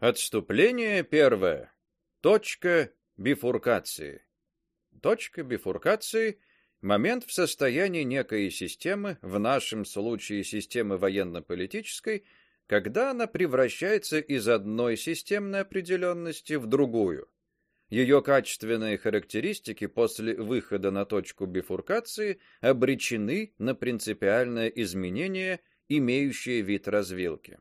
Отступление первое. Точка бифуркации. Точка бифуркации момент в состоянии некой системы, в нашем случае системы военно-политической, когда она превращается из одной системной определенности в другую. Ее качественные характеристики после выхода на точку бифуркации обречены на принципиальное изменение, имеющее вид развилки.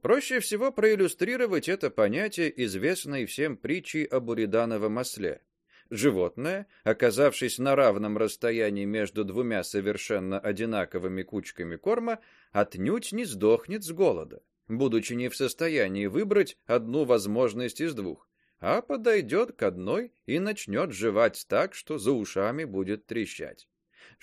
Проще всего проиллюстрировать это понятие известной всем притчей об уридановом осле. Животное, оказавшись на равном расстоянии между двумя совершенно одинаковыми кучками корма, отнюдь не сдохнет с голода, будучи не в состоянии выбрать одну возможность из двух, а подойдет к одной и начнет жевать так, что за ушами будет трещать.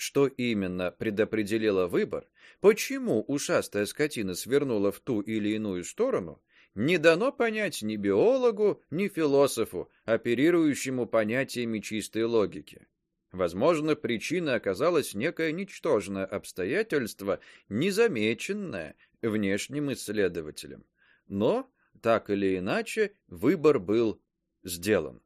Что именно предопределило выбор, почему ушастая скотина свернула в ту или иную сторону, не дано понять ни биологу, ни философу, оперирующему понятиями чистой логики. Возможно, причиной оказалось некое ничтожное обстоятельство, незамеченное внешним исследователем. Но так или иначе выбор был сделан.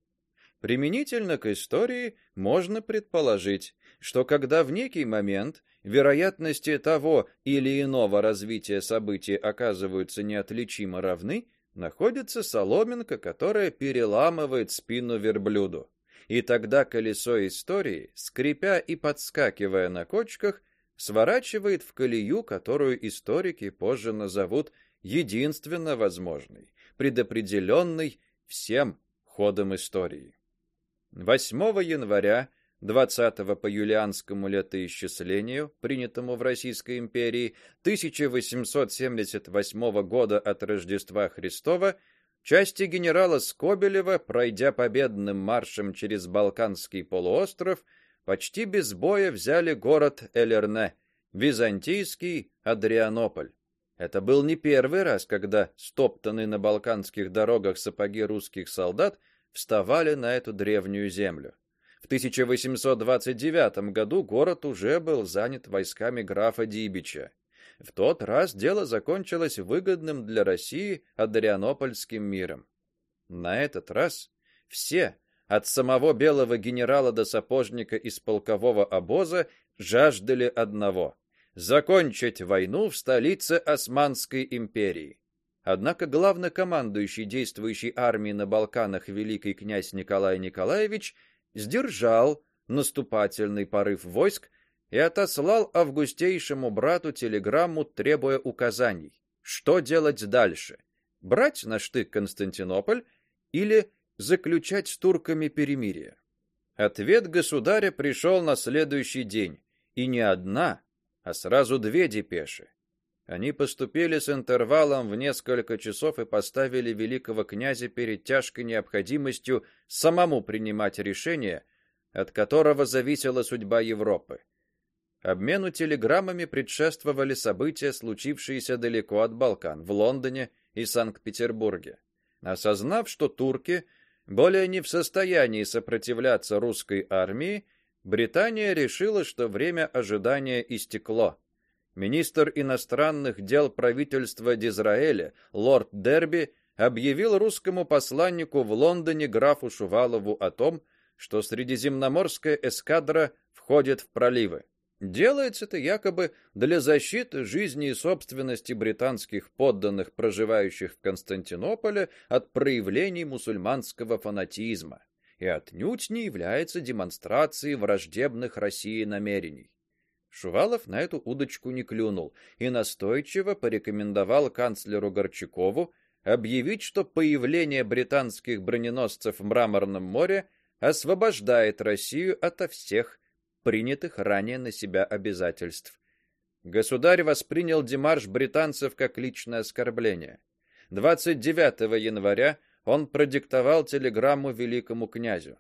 Применительно к истории можно предположить, что когда в некий момент вероятности того или иного развития событий оказываются неотличимо равны, находится соломинка, которая переламывает спину верблюду. И тогда колесо истории, скрипя и подскакивая на кочках, сворачивает в колею, которую историки позже назовут единственно возможной, предопределенной всем ходом истории. 8 января 20 по юлианскому летоисчислению, принятому в Российской империи, 1878 года от Рождества Христова, части генерала Скобелева, пройдя победным маршем через Балканский полуостров, почти без боя взяли город Элерне, византийский Адрианополь. Это был не первый раз, когда стоптанные на балканских дорогах сапоги русских солдат вставали на эту древнюю землю. В 1829 году город уже был занят войсками графа Дибича. В тот раз дело закончилось выгодным для России Адрианопольским миром. На этот раз все, от самого белого генерала до сапожника из полкового обоза, жаждали одного закончить войну в столице Османской империи. Однако главнокомандующий действующей армией на Балканах великий князь Николай Николаевич сдержал наступательный порыв войск и отослал августейшему брату телеграмму, требуя указаний, что делать дальше: брать на штык Константинополь или заключать с турками перемирие. Ответ государя пришел на следующий день, и не одна, а сразу две депеши. Они поступили с интервалом в несколько часов и поставили великого князя перед тяжкой необходимостью самому принимать решение, от которого зависела судьба Европы. Обмену телеграммами предшествовали события, случившиеся далеко от Балкан, в Лондоне и Санкт-Петербурге. Осознав, что турки более не в состоянии сопротивляться русской армии, Британия решила, что время ожидания истекло министр иностранных дел правительства Дизраэля, лорд Дерби, объявил русскому посланнику в Лондоне графу Шувалову о том, что средиземноморская эскадра входит в проливы. Делается это якобы для защиты жизни и собственности британских подданных, проживающих в Константинополе, от проявлений мусульманского фанатизма, и отнюдь не является демонстрацией враждебных России намерений. Шувалов на эту удочку не клюнул и настойчиво порекомендовал канцлеру Горчакову объявить, что появление британских броненосцев в Мраморном море освобождает Россию ото всех принятых ранее на себя обязательств. Государь воспринял демарш британцев как личное оскорбление. 29 января он продиктовал телеграмму великому князю.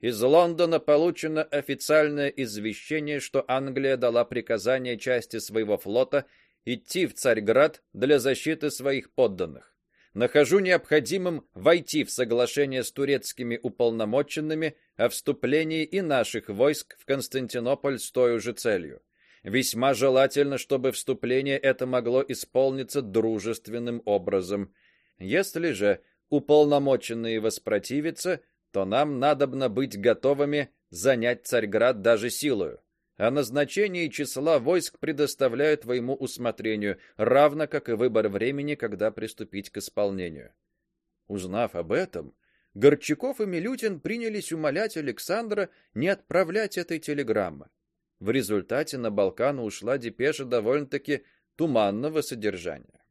Из Лондона получено официальное извещение, что Англия дала приказание части своего флота идти в Царьград для защиты своих подданных. Нахожу необходимым войти в соглашение с турецкими уполномоченными о вступлении и наших войск в Константинополь с той же целью. Весьма желательно, чтобы вступление это могло исполниться дружественным образом. Если же уполномоченные воспротивятся, то нам надобно быть готовыми занять Царьград даже силою. А назначение числа войск предоставляю твоему усмотрению, равно как и выбор времени, когда приступить к исполнению. Узнав об этом, Горчаков и Милютин принялись умолять Александра не отправлять этой телеграммы. В результате на Балкан ушла депеша довольно-таки туманного содержания.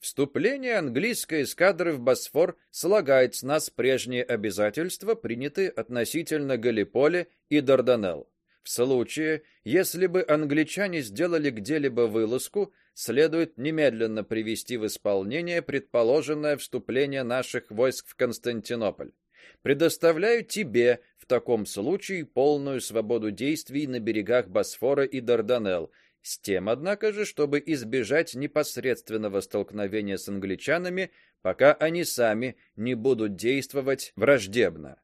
Вступление английской эскадры в Босфор слагает с нас прежние обязательства, принятые относительно Галиполи и Дарданелл. В случае, если бы англичане сделали где-либо вылазку, следует немедленно привести в исполнение предположенное вступление наших войск в Константинополь. Предоставляю тебе в таком случае полную свободу действий на берегах Босфора и Дарданелл, с тем, однако же, чтобы избежать непосредственного столкновения с англичанами, пока они сами не будут действовать враждебно.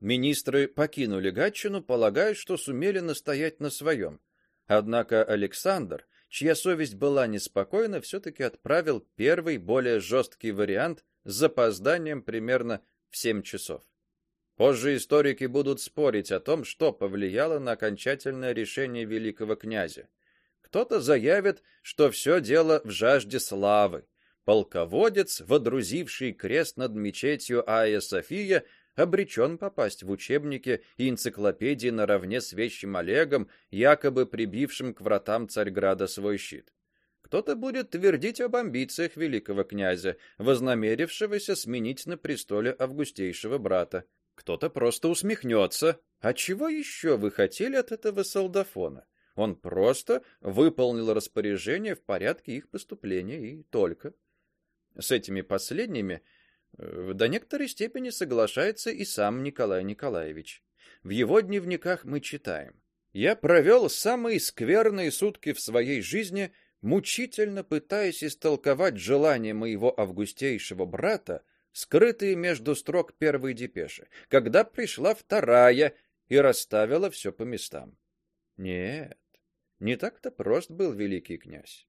Министры покинули Гатчину, полагая, что сумели настоять на своем. Однако Александр, чья совесть была неспокойна, все таки отправил первый, более жесткий вариант с запозданием примерно в семь часов. Позже историки будут спорить о том, что повлияло на окончательное решение великого князя. Кто-то заявит, что все дело в жажде славы. Полководец, водрузивший крест над мечетью Айя София, обречен попасть в учебники и энциклопедии наравне с вещим Олегом, якобы прибившим к вратам Царьграда свой щит. Кто-то будет твердить об амбициях великого князя, вознамерившегося сменить на престоле августейшего брата. Кто-то просто усмехнется. А чего еще вы хотели от этого солдафона? Он просто выполнил распоряжение в порядке их поступления и только. С этими последними э, до некоторой степени соглашается и сам Николай Николаевич. В его дневниках мы читаем: "Я провел самые скверные сутки в своей жизни, мучительно пытаясь истолковать желания моего августейшего брата, скрытые между строк первой депеши, когда пришла вторая и расставила все по местам. Нет, не так-то прост был великий князь.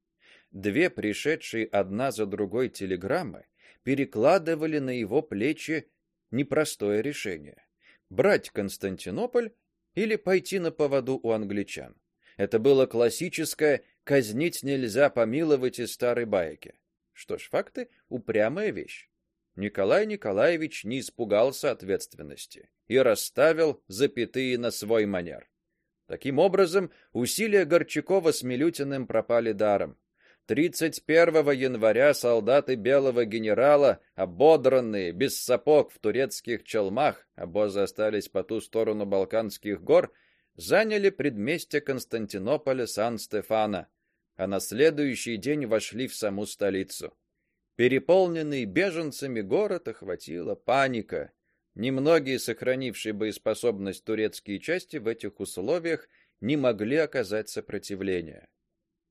Две пришедшие одна за другой телеграммы перекладывали на его плечи непростое решение: брать Константинополь или пойти на поводу у англичан. Это было классическое казнить нельзя помиловать из старой байки. Что ж, факты упрямая вещь. Николай Николаевич не испугался ответственности и расставил запятые на свой манер. Таким образом, усилия Горчакова с Милютиным пропали даром. 31 января солдаты белого генерала, ободранные, без сапог в турецких челмах, обозы остались по ту сторону Балканских гор, заняли предместье Константинополя Сан-Стефано, а на следующий день вошли в саму столицу. Переполненный беженцами город охватила паника. Немногие сохранившие боеспособность турецкие части в этих условиях не могли оказать сопротивления.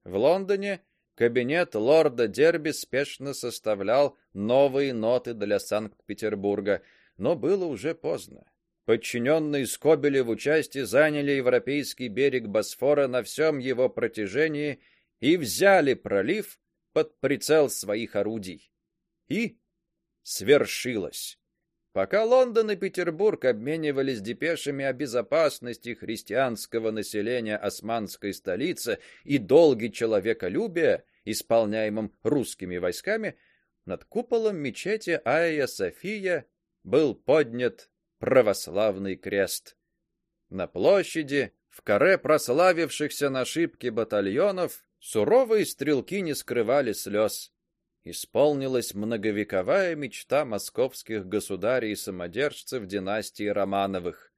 В Лондоне кабинет лорда Дерби спешно составлял новые ноты для Санкт-Петербурга, но было уже поздно. Подчиненные Скобелеву части заняли европейский берег Босфора на всем его протяжении и взяли пролив под прицел своих орудий. И свершилось. Пока Лондон и Петербург обменивались депешами о безопасности христианского населения османской столицы и долге человеколюбия, исполняемом русскими войсками, над куполом мечети Айя София был поднят православный крест. На площади, в каре прославившихся на шибке батальонов, суровые стрелки не скрывали слез исполнилась многовековая мечта московских государей и самодержцев династии Романовых.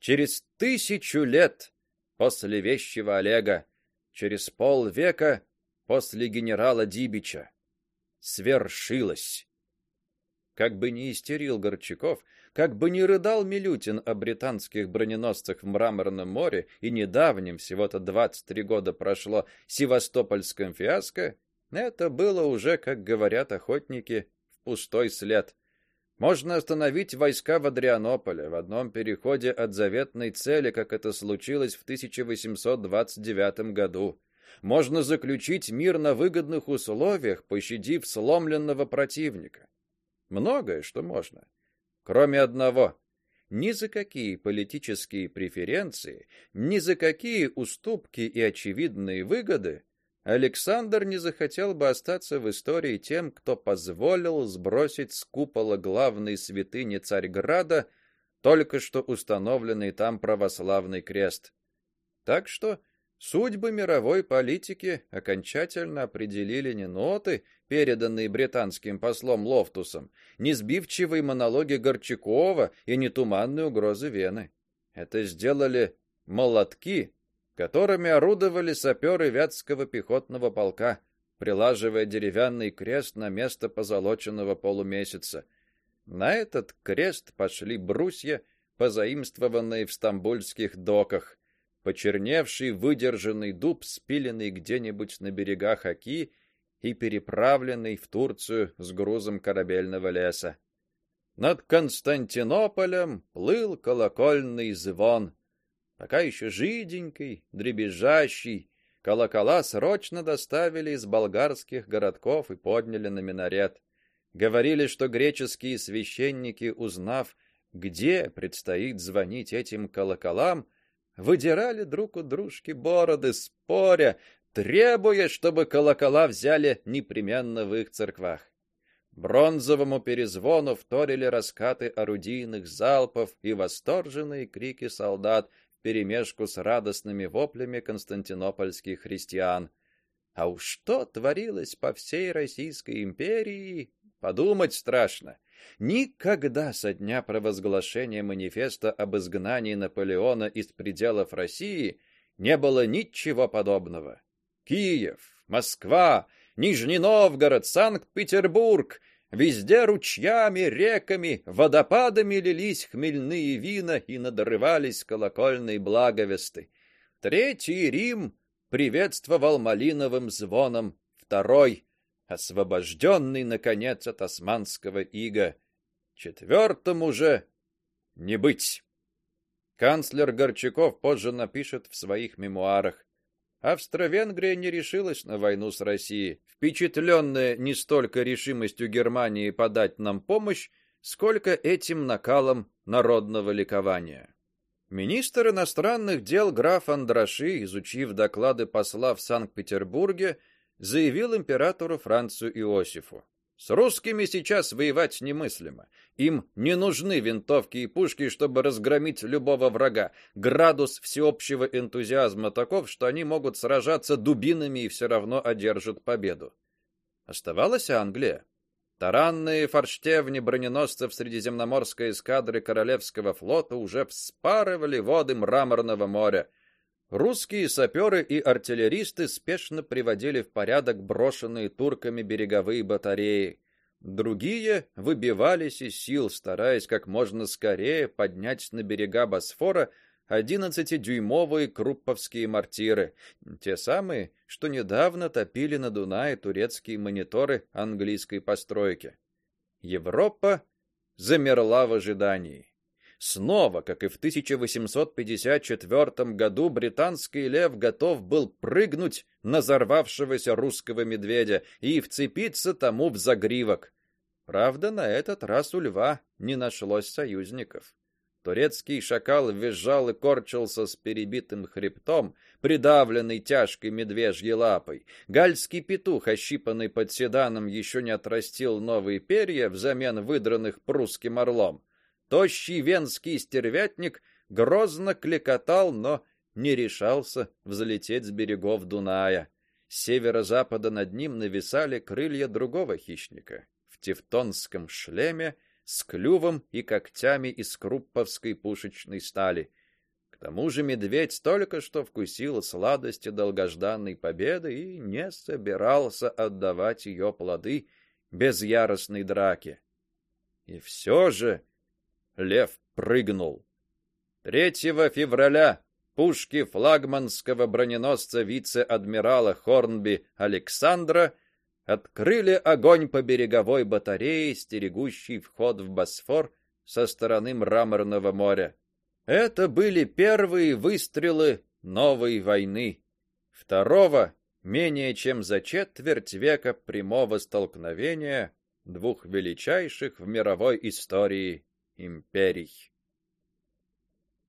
Через тысячу лет после вещего Олега, через полвека после генерала Дибича свершилось. Как бы ни истерил Горчаков, как бы ни рыдал Милютин о британских броненосцах в Мраморном море и недавнем, всего-то 23 года прошло, Севастопольском фиаско, это было уже, как говорят охотники, в пустой след. Можно остановить войска в Адрианополе в одном переходе от заветной цели, как это случилось в 1829 году. Можно заключить мир на выгодных условиях, пощадив сломленного противника. Многое, что можно. Кроме одного. Ни за какие политические преференции, ни за какие уступки и очевидные выгоды Александр не захотел бы остаться в истории тем, кто позволил сбросить с купола главной святыни Царьграда только что установленный там православный крест. Так что судьбы мировой политики окончательно определили не ноты, переданные британским послом Лофтусом, не сбивчивые монологи Горчакова и не туманные угрозы Вены. Это сделали молотки, которыми орудовали саперы Вятского пехотного полка, прилаживая деревянный крест на место позолоченного полумесяца. На этот крест пошли брусья, позаимствованные в стамбульских доках, почерневший выдержанный дуб, спиленный где-нибудь на берегах Оки и переправленный в Турцию с грузом корабельного леса. Над Константинополем плыл колокольный звон пока еще жиденький, дребезжащий, колокола срочно доставили из болгарских городков и подняли на минарет. Говорили, что греческие священники, узнав, где предстоит звонить этим колоколам, выдирали друг у дружки бороды, споря, требуя, чтобы колокола взяли непременно в их церквах. Бронзовому перезвону вторили раскаты орудийных залпов и восторженные крики солдат, вперемешку с радостными воплями константинопольских христиан. А уж что творилось по всей Российской империи, подумать страшно. Никогда со дня провозглашения манифеста об изгнании Наполеона из пределов России не было ничего подобного. Киев, Москва, Нижний Новгород, Санкт-Петербург Везде ручьями, реками, водопадами лились хмельные вина и надрывались колокольные благовесты. Третий Рим приветствовал малиновым звоном, второй освобожденный наконец от османского ига, четвертому же не быть. Канцлер Горчаков позже напишет в своих мемуарах: Австро-Венгрия не решилась на войну с Россией, впечатленная не столько решимостью Германии подать нам помощь, сколько этим накалом народного ликования. Министр иностранных дел граф Андраши, изучив доклады посла в Санкт-Петербурге, заявил императору Францу Иосифу: с русскими сейчас воевать немыслимо. Им не нужны винтовки и пушки, чтобы разгромить любого врага. Градус всеобщего энтузиазма таков, что они могут сражаться дубинами и все равно одержат победу. Оставалась Англия. Таранные форштевни броненосцев Средиземноморской эскадры Королевского флота уже вспарывали воды Мраморного моря. Русские саперы и артиллеристы спешно приводили в порядок брошенные турками береговые батареи. Другие выбивались из сил, стараясь как можно скорее поднять на берега Босфора 11-дюймовые крупповские мортиры, те самые, что недавно топили на Дунае турецкие мониторы английской постройки. Европа замерла в ожидании. Снова, как и в 1854 году, британский лев готов был прыгнуть на взорвавшегося русского медведя и вцепиться тому в загривок. Правда, на этот раз у льва не нашлось союзников. Турецкий шакал визжал и корчился с перебитым хребтом, придавленный тяжкой медвежьей лапой. Гальский петух, ощипанный под седаном, еще не отрастил новые перья взамен выдранных прусским орлом. Тощий венский стервятник грозно клекотал, но не решался взлететь с берегов Дуная. С северо-запада над ним нависали крылья другого хищника в тевтонском шлеме с клювом и когтями из крупповской пушечной стали. К тому же медведь только что вкусил сладости долгожданной победы и не собирался отдавать ее плоды без яростной драки. И все же лев прыгнул. 3 февраля пушки флагманского броненосца вице-адмирала Хорнби Александра открыли огонь по береговой батарее, стерегущей вход в Босфор со стороны Мраморного моря. Это были первые выстрелы новой войны. Второго, менее чем за четверть века прямого столкновения двух величайших в мировой истории империй.